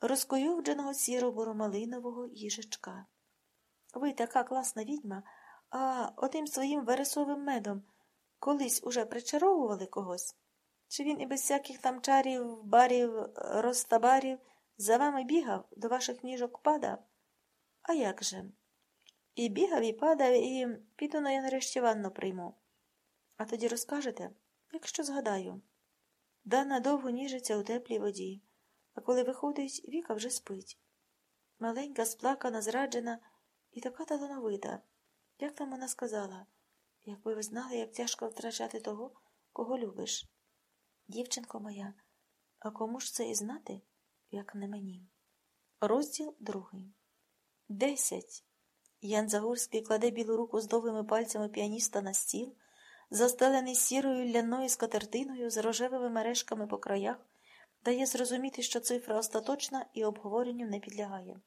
розкойовдженого сіро-буромалинового їжачка. Ви така класна відьма, а отим своїм вересовим медом колись уже причаровували когось? Чи він і без всяких там чарів, барів, розтабарів за вами бігав, до ваших ніжок падав? А як же? І бігав, і падав, і піду на я нарешті ванну прийму. А тоді розкажете, якщо згадаю. Дана довго ніжиться у теплій воді, а коли виходить, Віка вже спить. Маленька, сплакана, зраджена і така талановита. Як там вона сказала, якби ви знали, як тяжко втрачати того, кого любиш. Дівчинко моя, а кому ж це і знати, як не мені? Розділ другий. Десять. Ян Загорський кладе білу руку з довгими пальцями піаніста на стіл, застелений сірою ляною скатертиною з рожевими мережками по краях, дає зрозуміти, що цифра остаточна і обговоренню не підлягає.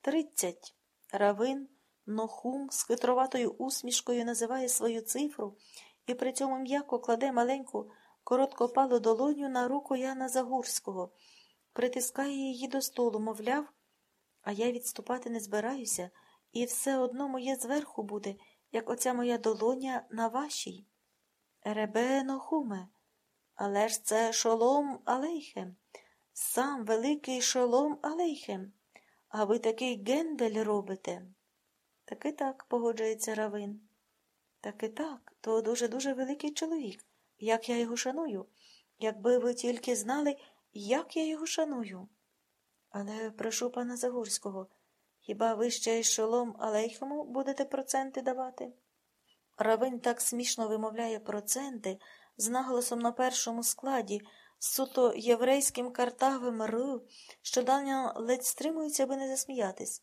Тридцять. Равин, Нохум з хитроватою усмішкою називає свою цифру і при цьому м'яко кладе маленьку короткопалу долоню на руку Яна Загурського, притискає її до столу, мовляв, а я відступати не збираюся, і все одно моє зверху буде, як оця моя долоня на вашій. Ребе Нохуме, але ж це шолом Алейхем, сам великий шолом Алейхем, а ви такий гендель робите. Таки так, погоджується Равин. Таки так, то дуже-дуже великий чоловік. Як я його шаную, якби ви тільки знали, як я його шаную. Але прошу пана Загурського, хіба ви ще й шолом Алейхому будете проценти давати? Равин так смішно вимовляє проценти з наголосом на першому складі, з суто єврейським картавим «р», що давня ледь стримується, аби не засміятись.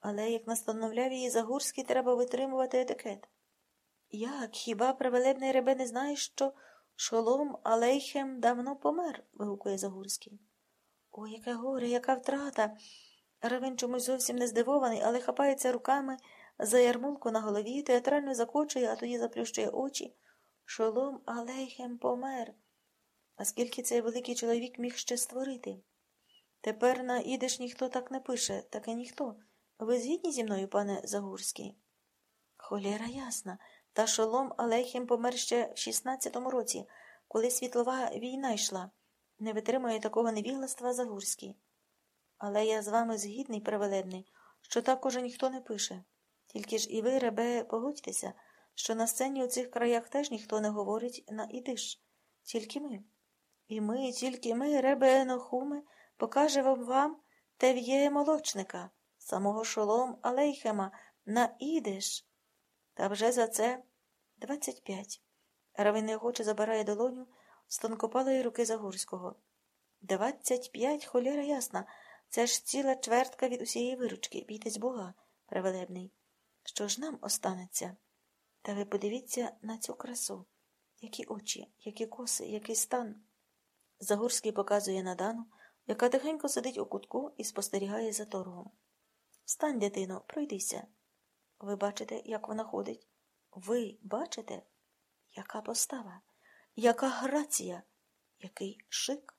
Але, як настановляв її Загурський, треба витримувати етикет. Як хіба правелебний ребе не знає, що шолом Алейхем давно помер? вигукує Загурський. О, яке горе, яка втрата. Равин чомусь зовсім не здивований, але хапається руками за ярмулку на голові, театрально закочує, а тоді заплющує очі. Шолом Алейхем помер. А скільки цей великий чоловік міг ще створити? Тепер на ідиш ніхто так не пише, таке ніхто. Ви згідні зі мною, пане Загурський? Холєра ясна. Та шолом Алейхім помер ще в 16-му році, коли світлова війна йшла. Не витримує такого невігластва Загурський. Але я з вами згідний, правелебний, що так уже ніхто не пише. Тільки ж і ви, ребе, погодьтеся, що на сцені у цих краях теж ніхто не говорить на ідиш, тільки ми. І ми, тільки ми, ребе Енохуме, покажемо вам тев'є молочника, самого шолом Алейхема, на ідиш. Та вже за це двадцять п'ять. Равин неохоче забирає долоню з тонкопалої руки Загорського. Двадцять п'ять, холєра ясна. Це ж ціла чвертка від усієї виручки. Бійтесь Бога, правелебний. Що ж нам останеться? Та ви подивіться на цю красу. Які очі, які коси, який стан. Загорський показує на Дану, яка тихенько сидить у кутку і спостерігає за торгом. Встань, дитино, пройдися. Ви бачите, як вона ходить? Ви бачите, яка постава, яка грація, який шик?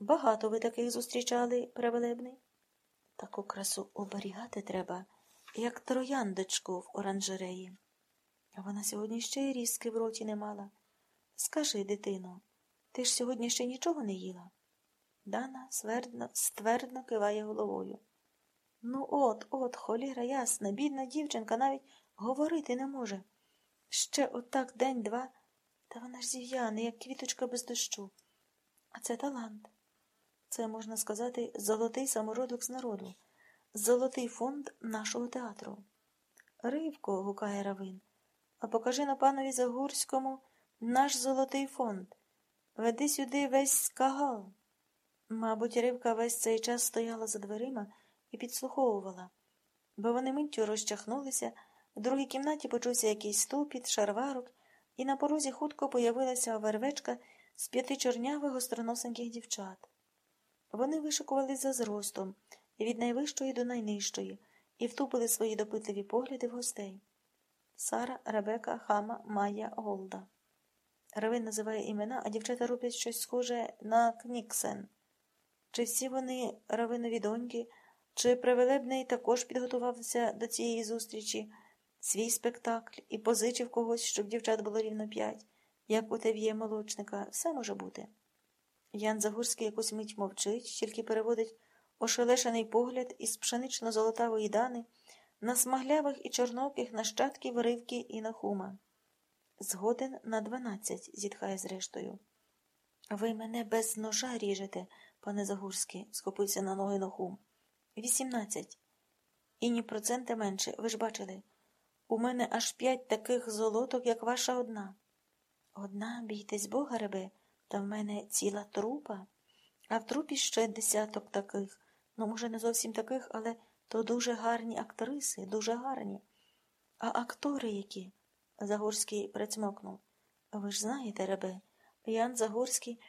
Багато ви таких зустрічали, превелебний? Таку красу оберігати треба, як трояндочку в оранжереї. А вона сьогодні ще й різки в роті не мала. Скажи, дитино, ти ж сьогодні ще нічого не їла? Дана свердно, ствердно киває головою. Ну, от, от, холіра ясна, бідна дівчинка навіть говорити не може. Ще отак день-два, та вона ж зів'яне, як квіточка без дощу. А це талант. Це, можна сказати, золотий самородок з народу, золотий фонд нашого театру. Ривко, гукає Равин, а покажи на панові Загурському наш золотий фонд. Веди сюди весь скагал. Мабуть, Ривка весь цей час стояла за дверима і підслуховувала, бо вони миттю розчахнулися, в другій кімнаті почувся якийсь ступіт, шарварок, і на порозі хутко появилася вервечка з п'яти чорнявих гостроносеньких дівчат. Вони вишикувались за зростом від найвищої до найнижчої і втупили свої допитливі погляди в гостей. Сара, Ребека, Хама, Майя, Голда. Равин називає імена, а дівчата роблять щось схоже на Кніксен. Чи всі вони равинові доньки, чи Привелебний також підготувався до цієї зустрічі, свій спектакль і позичив когось, щоб дівчат було рівно п'ять, як у тев'є молочника, все може бути. Ян Загурський якусь мить мовчить, тільки переводить ошелешений погляд із пшенично-золотавої дани на смаглявих і чорноких нащадків Ривки і Нахума. Згоден на дванадцять, зітхає зрештою. Ви мене без ножа ріжете, пане Загурський, схопився на ноги Нахум. Вісімнадцять. І ні процента менше, ви ж бачили. У мене аж п'ять таких золоток, як ваша одна. Одна, бійтесь Бога, ребе, та в мене ціла трупа, а в трупі ще десяток таких. Ну, може, не зовсім таких, але то дуже гарні актриси, дуже гарні. А актори які? Загорський прицмокнув. Ви ж знаєте, ребе, Ян Загорський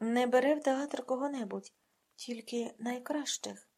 не бере в театр кого-небудь, тільки найкращих.